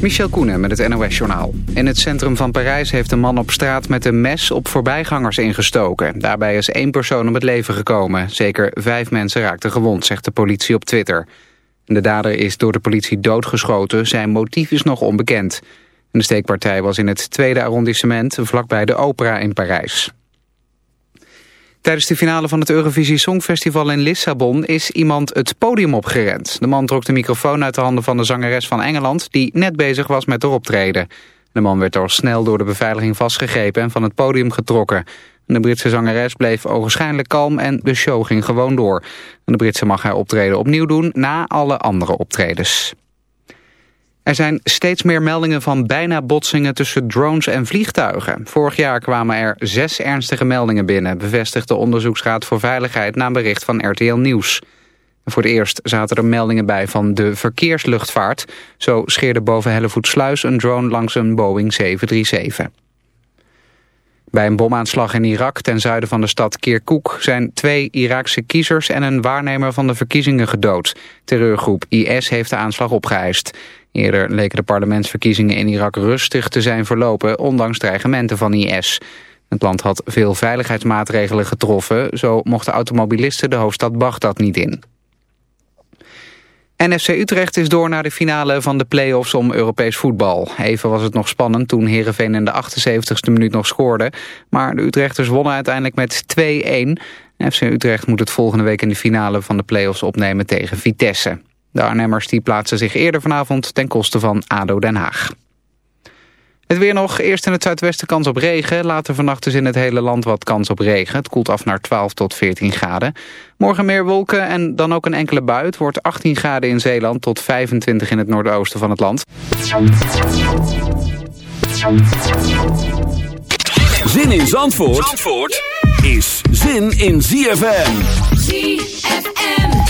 Michel Koenen met het NOS-journaal. In het centrum van Parijs heeft een man op straat met een mes op voorbijgangers ingestoken. Daarbij is één persoon om het leven gekomen. Zeker vijf mensen raakten gewond, zegt de politie op Twitter. De dader is door de politie doodgeschoten. Zijn motief is nog onbekend. De steekpartij was in het tweede arrondissement, vlakbij de opera in Parijs. Tijdens de finale van het Eurovisie Songfestival in Lissabon is iemand het podium opgerend. De man trok de microfoon uit de handen van de zangeres van Engeland die net bezig was met haar optreden. De man werd al snel door de beveiliging vastgegrepen en van het podium getrokken. De Britse zangeres bleef ogenschijnlijk kalm en de show ging gewoon door. De Britse mag haar optreden opnieuw doen na alle andere optredens. Er zijn steeds meer meldingen van bijna botsingen tussen drones en vliegtuigen. Vorig jaar kwamen er zes ernstige meldingen binnen... bevestigt de Onderzoeksraad voor Veiligheid na een bericht van RTL Nieuws. Voor het eerst zaten er meldingen bij van de verkeersluchtvaart. Zo scheerde boven Hellevoetsluis een drone langs een Boeing 737. Bij een bomaanslag in Irak ten zuiden van de stad Kirkuk zijn twee Iraakse kiezers en een waarnemer van de verkiezingen gedood. Terreurgroep IS heeft de aanslag opgeëist. Eerder leken de parlementsverkiezingen in Irak rustig te zijn verlopen, ondanks dreigementen van IS. Het land had veel veiligheidsmaatregelen getroffen, zo mochten automobilisten de hoofdstad Bagdad niet in. NFC Utrecht is door naar de finale van de play-offs om Europees voetbal. Even was het nog spannend toen Heerenveen in de 78ste minuut nog scoorde. Maar de Utrechters wonnen uiteindelijk met 2-1. FC Utrecht moet het volgende week in de finale van de play-offs opnemen tegen Vitesse. De Arnhemmers die plaatsen zich eerder vanavond ten koste van ADO Den Haag. Het weer nog. Eerst in het zuidwesten kans op regen. Later vannacht is in het hele land wat kans op regen. Het koelt af naar 12 tot 14 graden. Morgen meer wolken en dan ook een enkele bui. Het wordt 18 graden in Zeeland tot 25 in het noordoosten van het land. Zin in Zandvoort, Zandvoort is zin in ZFM. ZFM.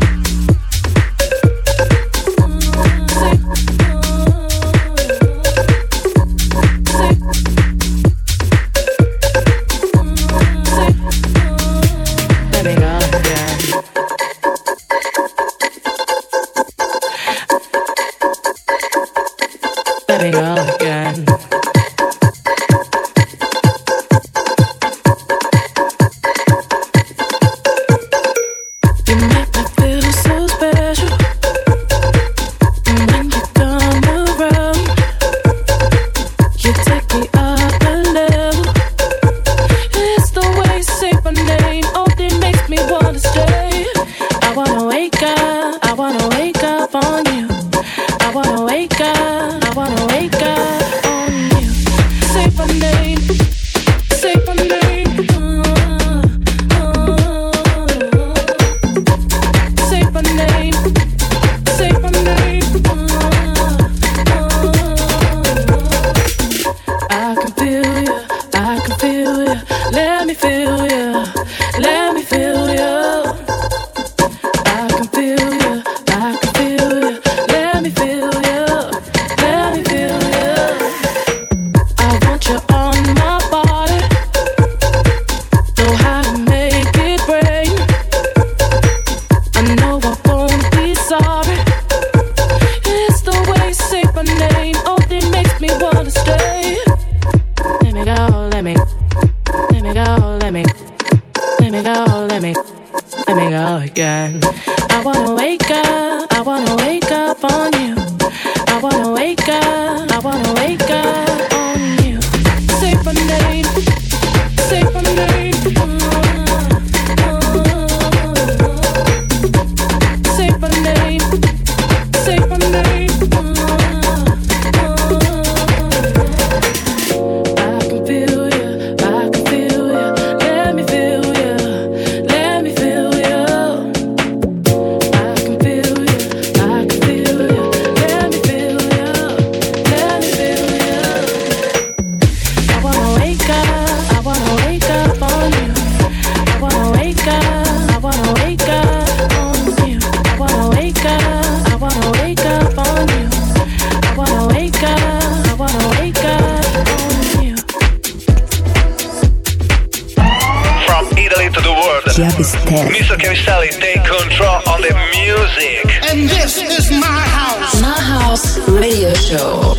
Chiavistelli. Mr. Chiavistelli, take control on the music. And this is my house. My house radio show.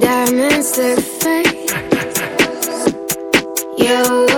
Diamonds look fake. Yo.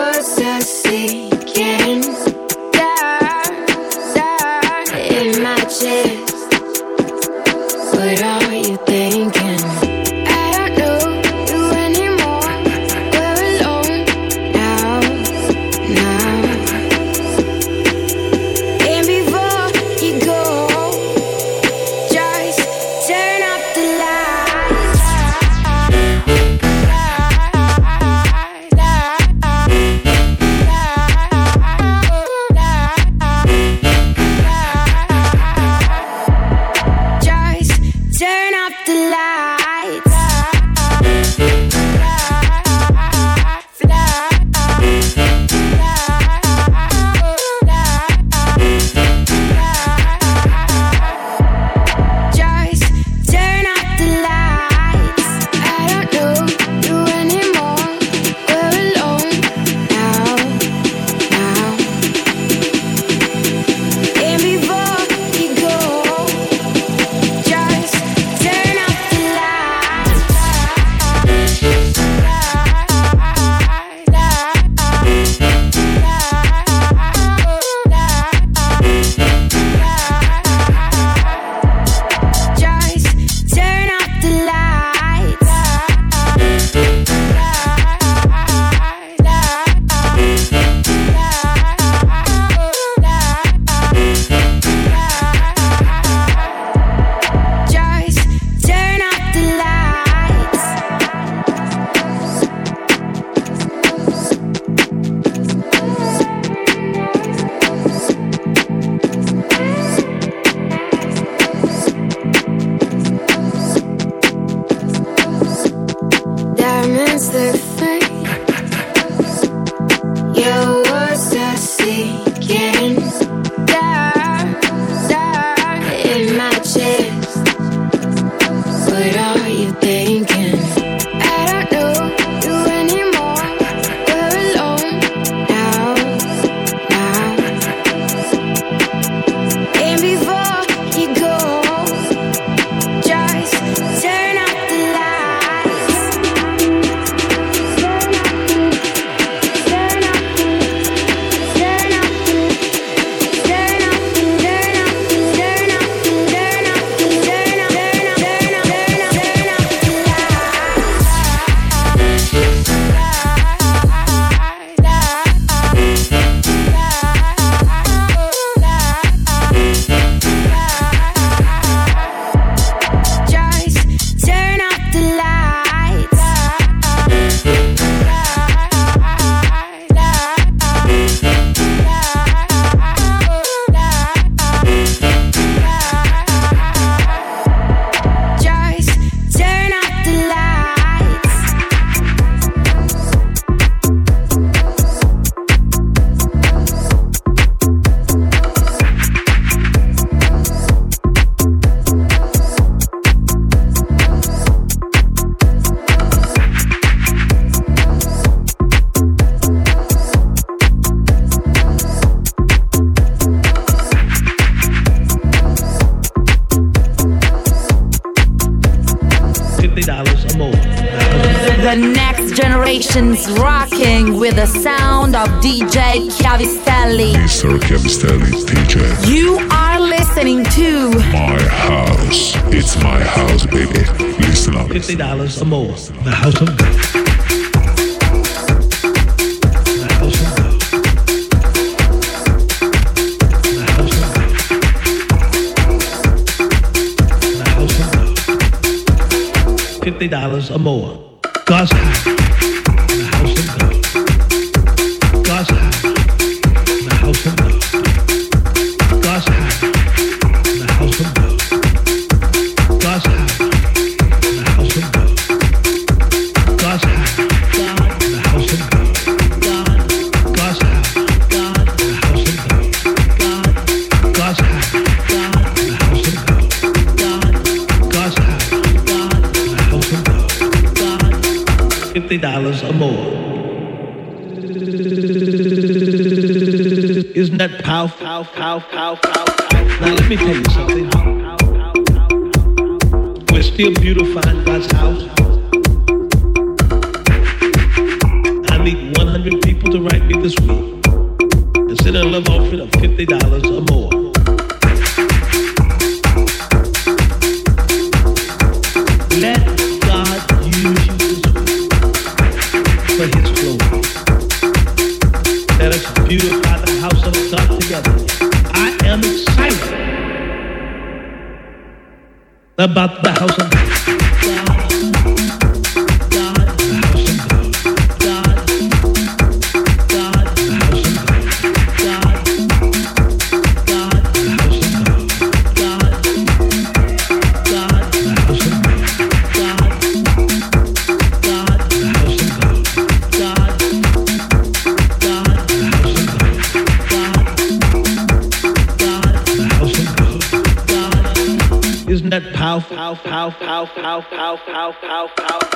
the sound of DJ Chiavistelli. Mr. Chiavistelli, DJ. You are listening to My House. It's my house, baby. Listen up. $50 or more. The House of God. $50 or more. God's house. Now let me tell you something. We're still beautifying God's house. I need 100 people to write me this week and send a love offering of $50 or more. Let God use you for His glory. Let us beautify the house of God together. I am excited about the house of. That? Pow, pow, pow, pow, pow, pow, pow, pow, pow.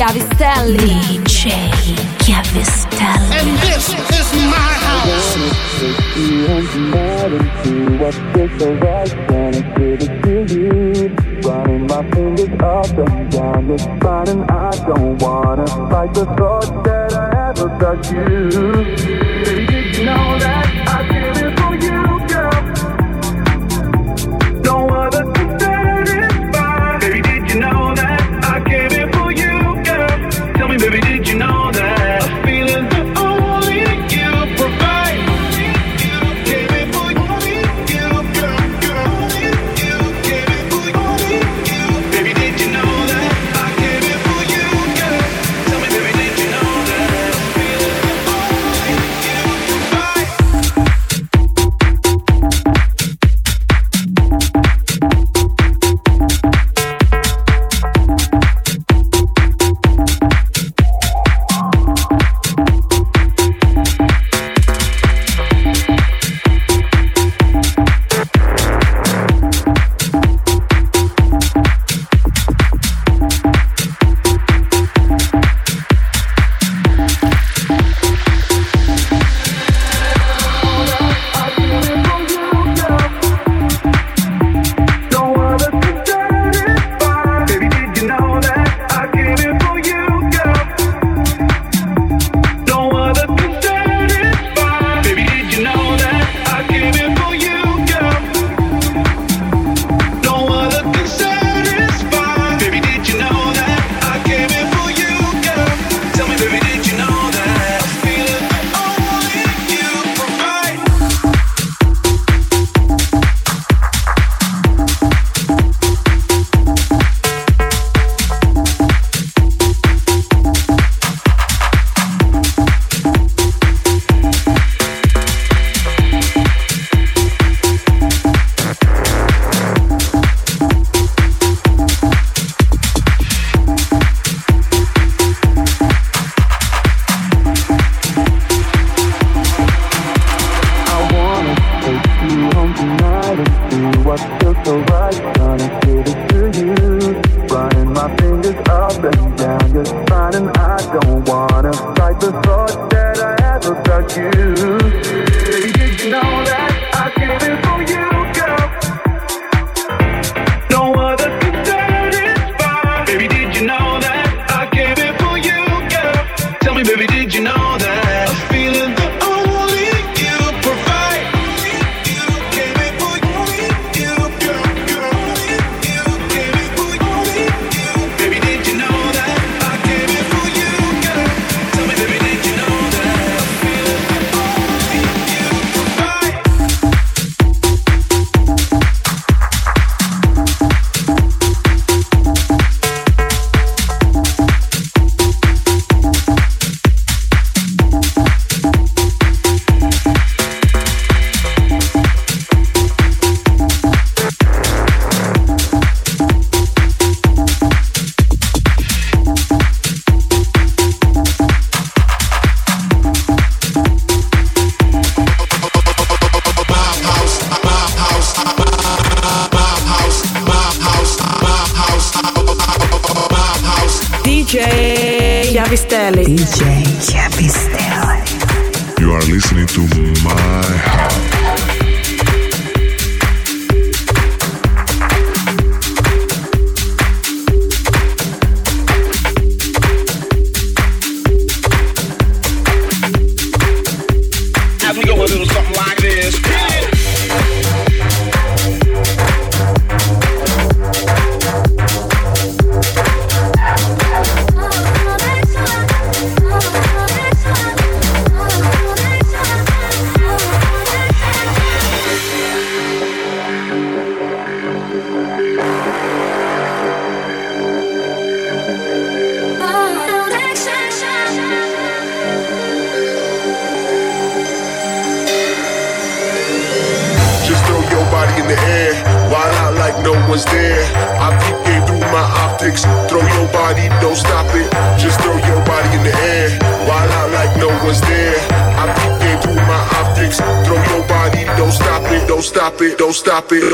Chiavistelli. DJ Chiavistelli. And this is my house. Running my fingers up and down your spine, and I don't wanna fight the thought that I ever touch you.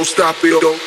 don't stop it, don't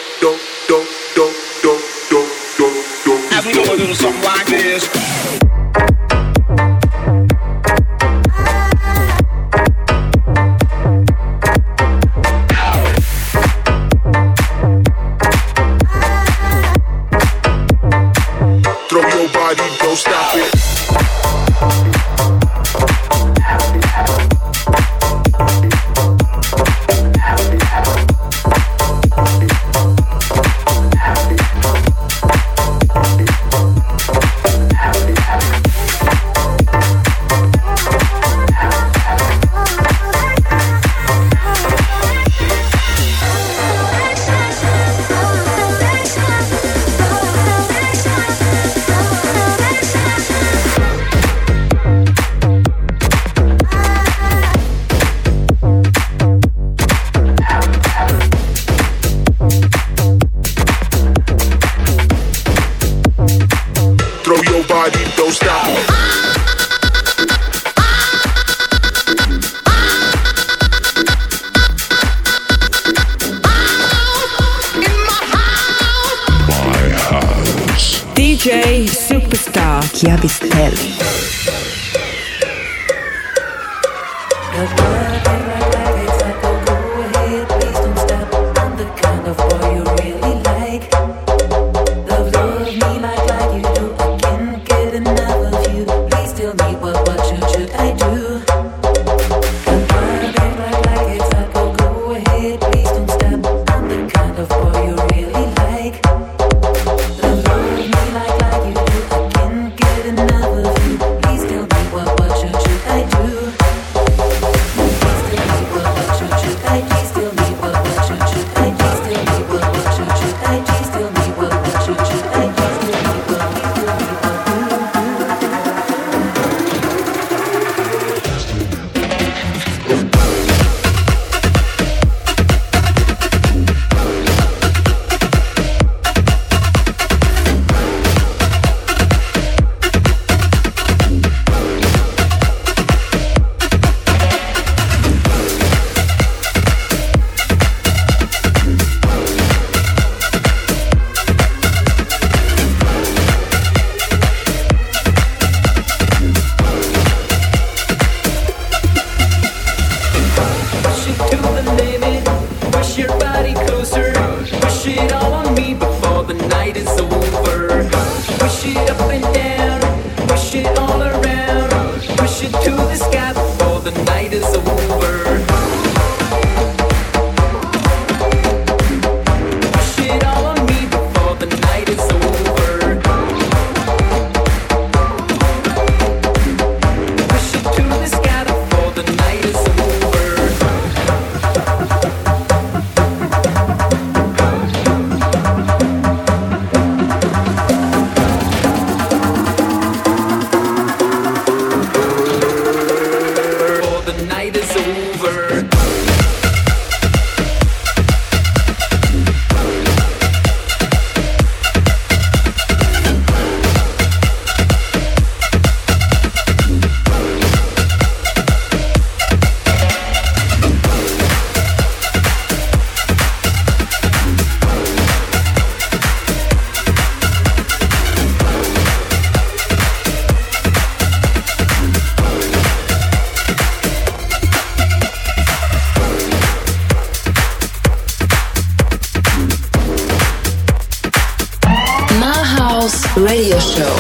Radio Show.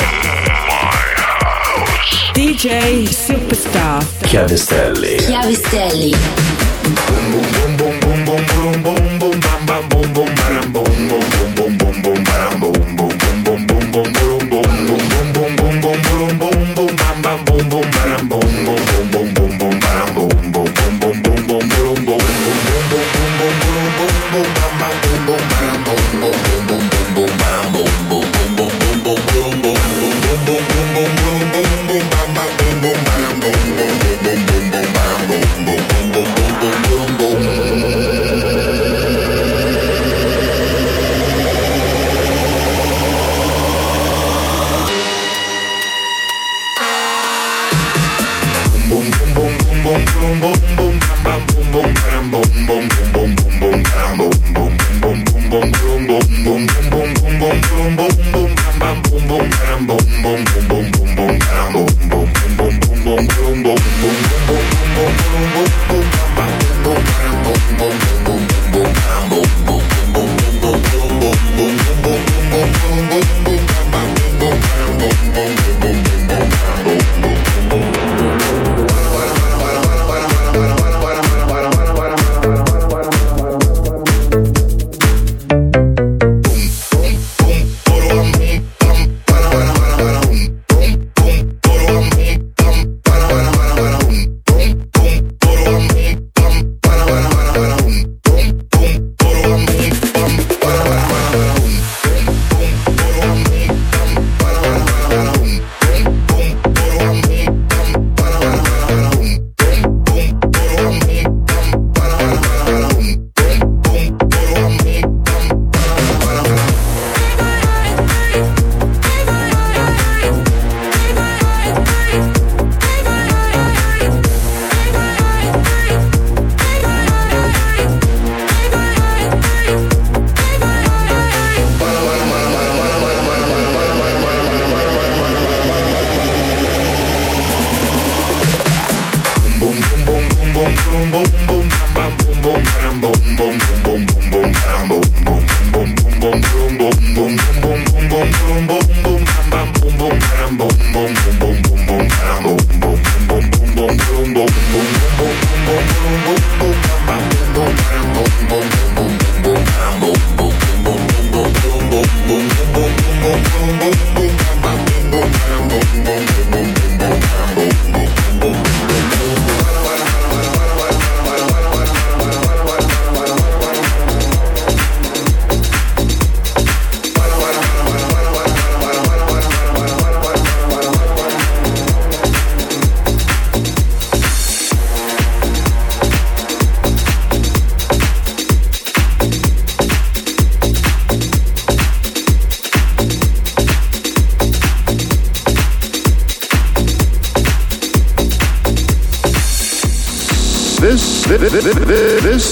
DJ Superstar. Chiavistelli. Chiavistelli. Boom boom boom boom boom boom boom boom boom boom boom boom boom boom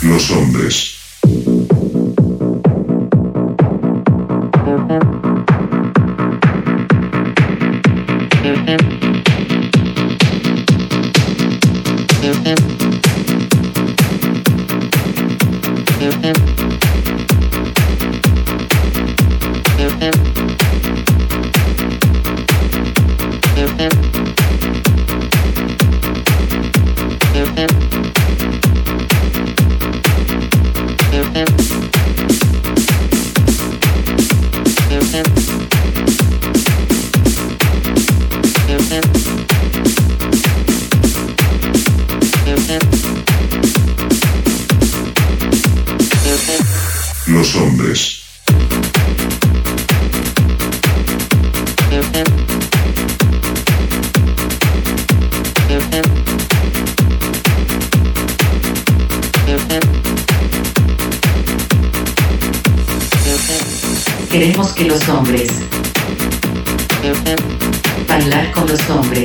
Los hombres.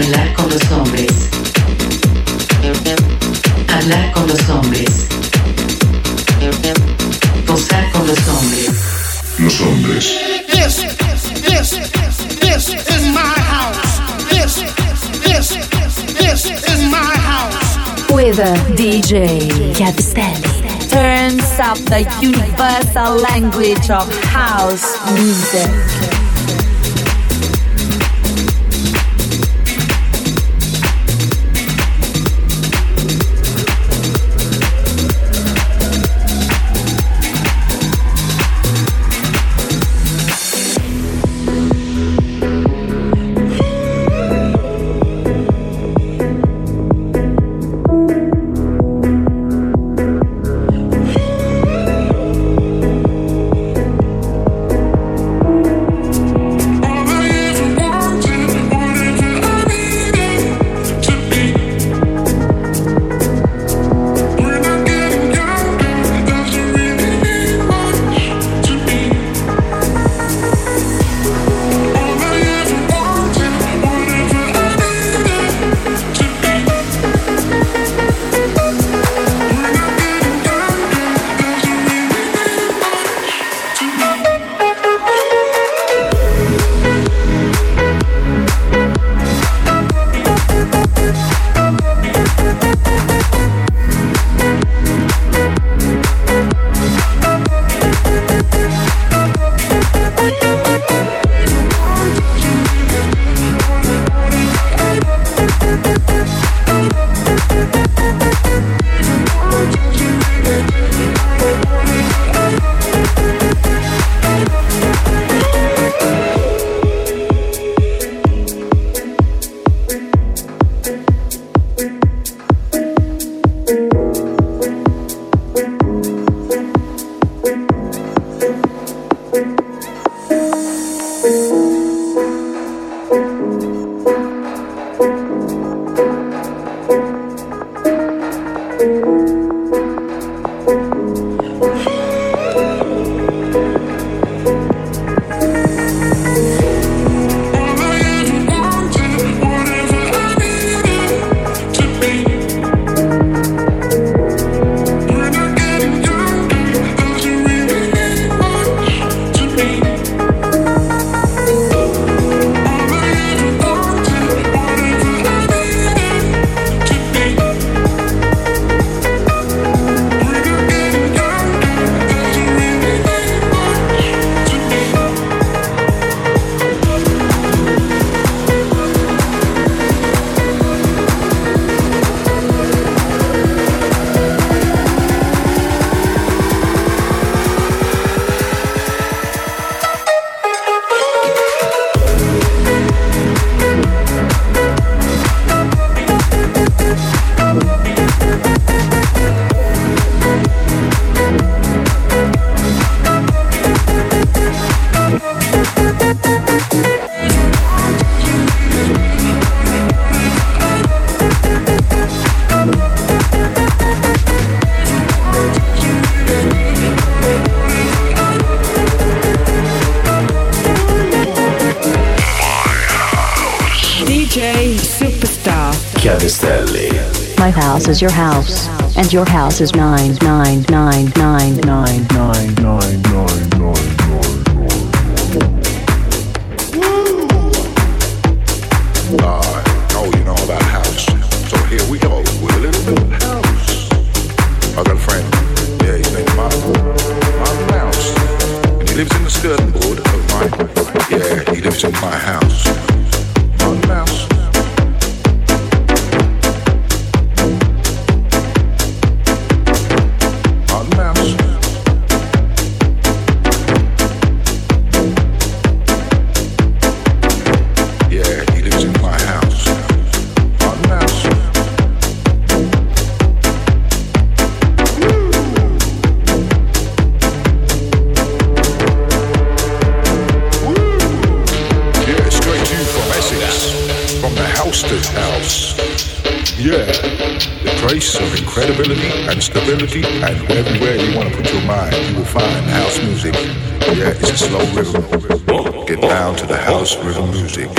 bailar con los hombres, hablar con los hombres, gozar con los hombres. Los hombres. This, this, this is my house. This, this, this is my house. With a DJ Chiavistelli. Turns up the universal language of house music. house is your house, and your house is nine nine nine nine nine nine nine nine nine. lives in my house. house rhythm music.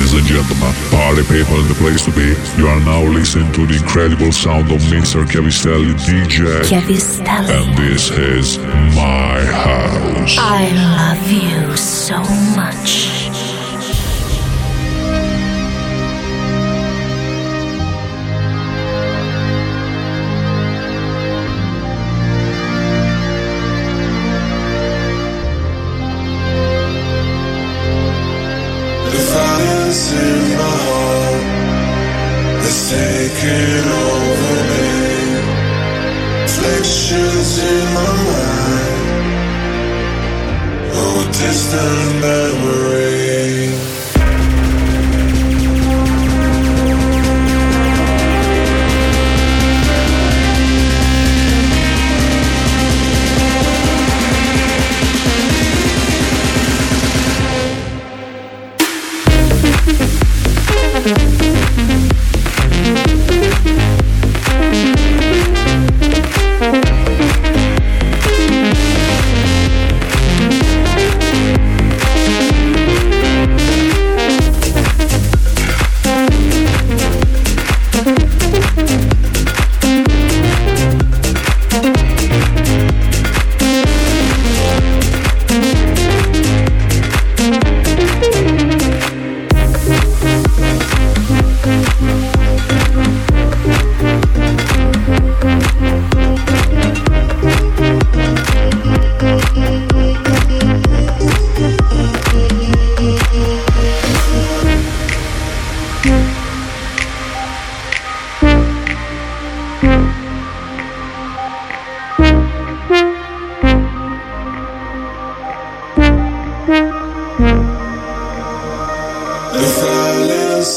Ladies and gentlemen, party people in the place to be. You are now listening to the incredible sound of Mr. Chiavistelli DJ. Chiavistelli. And this is my house. I love you so much. taking over me. Reflections in my mind. Oh, distant memories.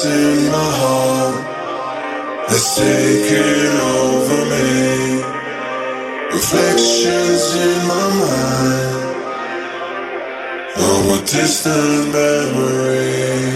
In my heart that's taking over me. Reflections in my mind of a distant memory.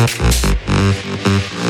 Música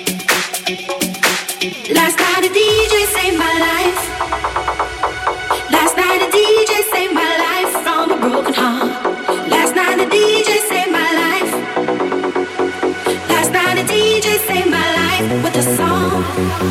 Song.